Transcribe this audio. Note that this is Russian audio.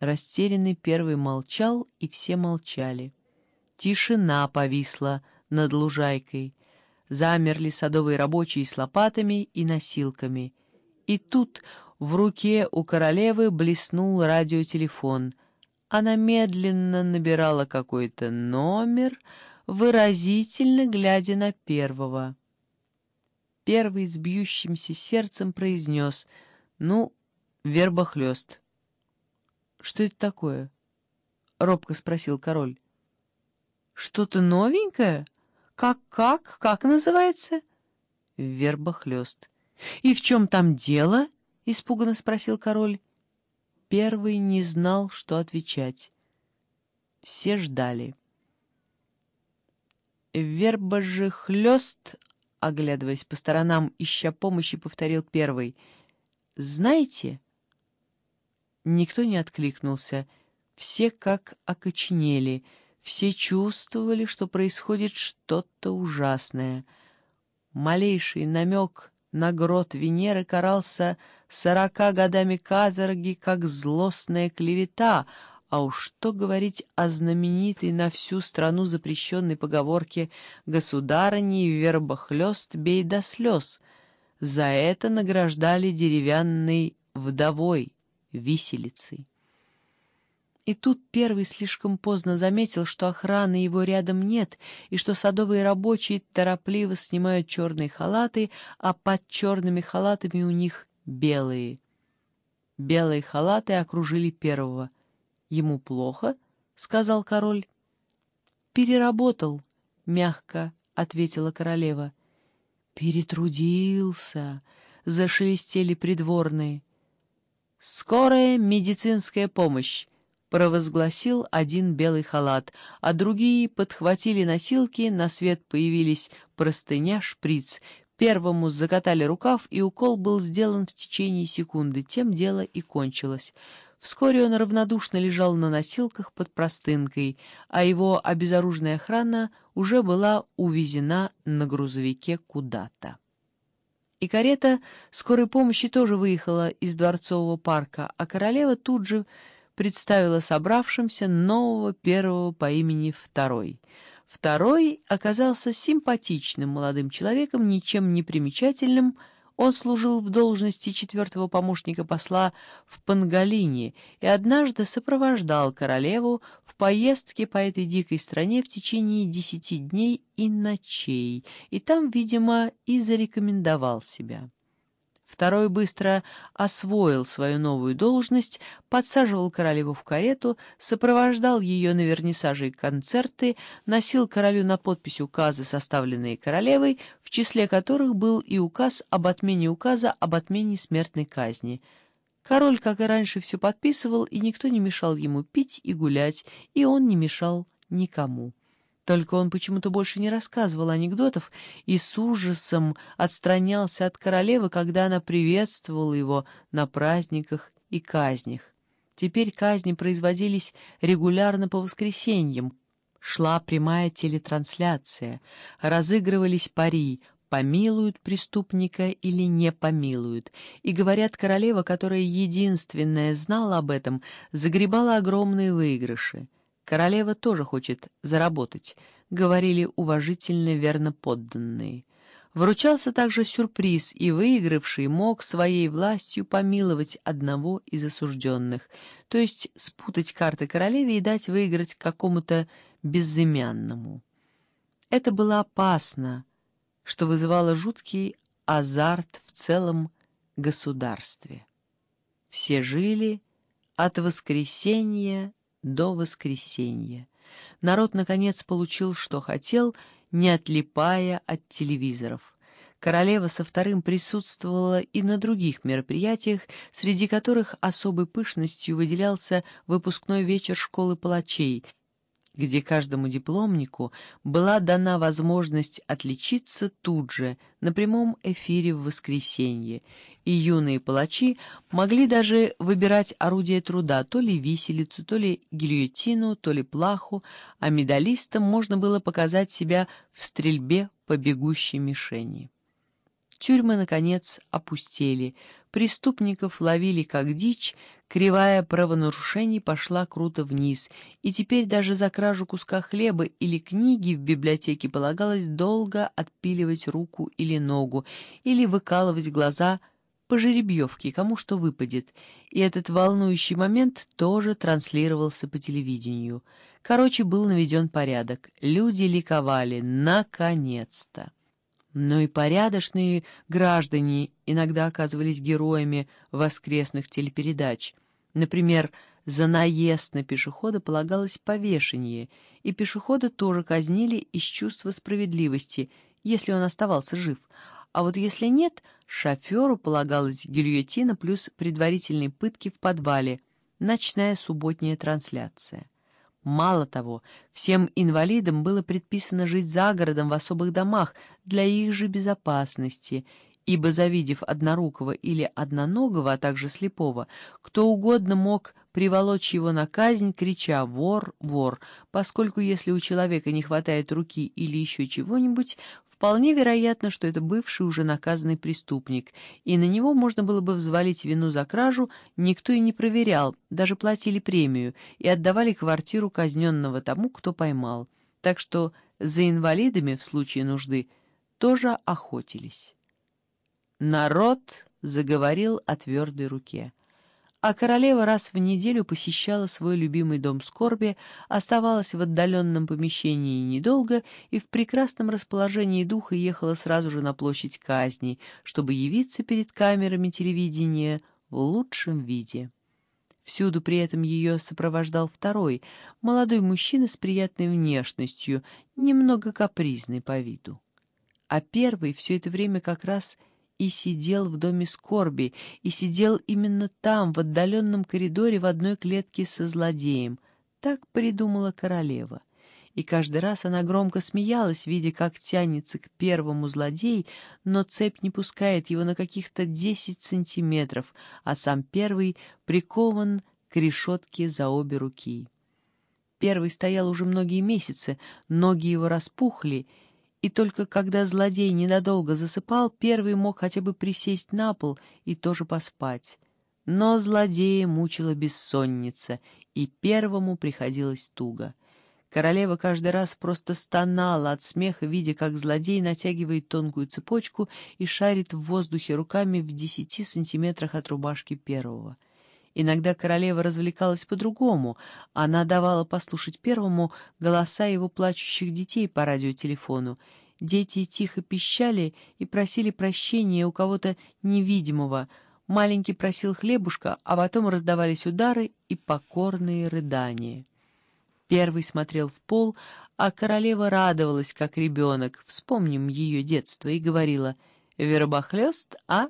Растерянный первый молчал, и все молчали. Тишина повисла над лужайкой. Замерли садовые рабочие с лопатами и носилками. И тут в руке у королевы блеснул радиотелефон. Она медленно набирала какой-то номер, выразительно глядя на первого. Первый с бьющимся сердцем произнес «Ну, вербохлёст». «Что это такое?» — робко спросил король. «Что-то новенькое? Как-как? Как называется?» «Вербохлёст». «И в чем там дело?» — испуганно спросил король. Первый не знал, что отвечать. Все ждали. «Верба же хлёст», — оглядываясь по сторонам, ища помощи, повторил первый. «Знаете?» Никто не откликнулся. Все как окоченели — все чувствовали, что происходит что-то ужасное. Малейший намек на грот Венеры карался сорока годами каторги, как злостная клевета, а уж что говорить о знаменитой на всю страну запрещенной поговорке «Государыни вербохлёст бей до слез». За это награждали деревянной вдовой, виселицей. И тут первый слишком поздно заметил, что охраны его рядом нет, и что садовые рабочие торопливо снимают черные халаты, а под черными халатами у них белые. Белые халаты окружили первого. «Ему плохо?» — сказал король. «Переработал», — мягко ответила королева. «Перетрудился», — зашелестели придворные. «Скорая медицинская помощь!» провозгласил один белый халат, а другие подхватили носилки, на свет появились простыня, шприц. Первому закатали рукав, и укол был сделан в течение секунды, тем дело и кончилось. Вскоре он равнодушно лежал на носилках под простынкой, а его обезоруженная охрана уже была увезена на грузовике куда-то. И карета скорой помощи тоже выехала из Дворцового парка, а королева тут же представила собравшимся нового первого по имени Второй. Второй оказался симпатичным молодым человеком, ничем не примечательным. Он служил в должности четвертого помощника посла в Пангалине и однажды сопровождал королеву в поездке по этой дикой стране в течение десяти дней и ночей, и там, видимо, и зарекомендовал себя. Второй быстро освоил свою новую должность, подсаживал королеву в карету, сопровождал ее на вернисажи и концерты, носил королю на подпись указы, составленные королевой, в числе которых был и указ об отмене указа об отмене смертной казни. Король, как и раньше, все подписывал, и никто не мешал ему пить и гулять, и он не мешал никому. Только он почему-то больше не рассказывал анекдотов и с ужасом отстранялся от королевы, когда она приветствовала его на праздниках и казнях. Теперь казни производились регулярно по воскресеньям. Шла прямая телетрансляция, разыгрывались пари, помилуют преступника или не помилуют. И, говорят, королева, которая единственная знала об этом, загребала огромные выигрыши. Королева тоже хочет заработать, говорили уважительно верно подданные. Вручался также сюрприз, и выигравший мог своей властью помиловать одного из осужденных, то есть спутать карты королеве и дать выиграть какому-то безымянному. Это было опасно, что вызывало жуткий азарт в целом государстве. Все жили от воскресенья до воскресенья. Народ, наконец, получил, что хотел, не отлипая от телевизоров. Королева со вторым присутствовала и на других мероприятиях, среди которых особой пышностью выделялся выпускной вечер школы палачей — где каждому дипломнику была дана возможность отличиться тут же, на прямом эфире в воскресенье, и юные палачи могли даже выбирать орудие труда, то ли виселицу, то ли гильотину, то ли плаху, а медалистам можно было показать себя в стрельбе по бегущей мишени. Тюрьмы, наконец, опустели, преступников ловили как дичь, Кривая правонарушений пошла круто вниз, и теперь даже за кражу куска хлеба или книги в библиотеке полагалось долго отпиливать руку или ногу, или выкалывать глаза по жеребьевке, кому что выпадет. И этот волнующий момент тоже транслировался по телевидению. Короче, был наведен порядок. Люди ликовали. Наконец-то! Но и порядочные граждане иногда оказывались героями воскресных телепередач. Например, за наезд на пешехода полагалось повешение, и пешехода тоже казнили из чувства справедливости, если он оставался жив. А вот если нет, шоферу полагалась гильотина плюс предварительные пытки в подвале, ночная субботняя трансляция. Мало того, всем инвалидам было предписано жить за городом в особых домах для их же безопасности, ибо, завидев однорукого или одноногого, а также слепого, кто угодно мог приволочь его на казнь, крича «вор, вор», поскольку если у человека не хватает руки или еще чего-нибудь, Вполне вероятно, что это бывший уже наказанный преступник, и на него можно было бы взвалить вину за кражу, никто и не проверял, даже платили премию и отдавали квартиру казненного тому, кто поймал. Так что за инвалидами в случае нужды тоже охотились. Народ заговорил о твердой руке а королева раз в неделю посещала свой любимый дом скорби, оставалась в отдаленном помещении недолго и в прекрасном расположении духа ехала сразу же на площадь казней, чтобы явиться перед камерами телевидения в лучшем виде. Всюду при этом ее сопровождал второй, молодой мужчина с приятной внешностью, немного капризный по виду. А первый все это время как раз и сидел в доме скорби, и сидел именно там, в отдаленном коридоре в одной клетке со злодеем. Так придумала королева. И каждый раз она громко смеялась, видя, как тянется к первому злодей, но цепь не пускает его на каких-то десять сантиметров, а сам первый прикован к решетке за обе руки. Первый стоял уже многие месяцы, ноги его распухли, и только когда злодей ненадолго засыпал, первый мог хотя бы присесть на пол и тоже поспать. Но злодея мучила бессонница, и первому приходилось туго. Королева каждый раз просто стонала от смеха, видя, как злодей натягивает тонкую цепочку и шарит в воздухе руками в десяти сантиметрах от рубашки первого. Иногда королева развлекалась по-другому. Она давала послушать первому голоса его плачущих детей по радиотелефону. Дети тихо пищали и просили прощения у кого-то невидимого. Маленький просил хлебушка, а потом раздавались удары и покорные рыдания. Первый смотрел в пол, а королева радовалась, как ребенок, вспомним ее детство, и говорила «Вербохлёст, а?»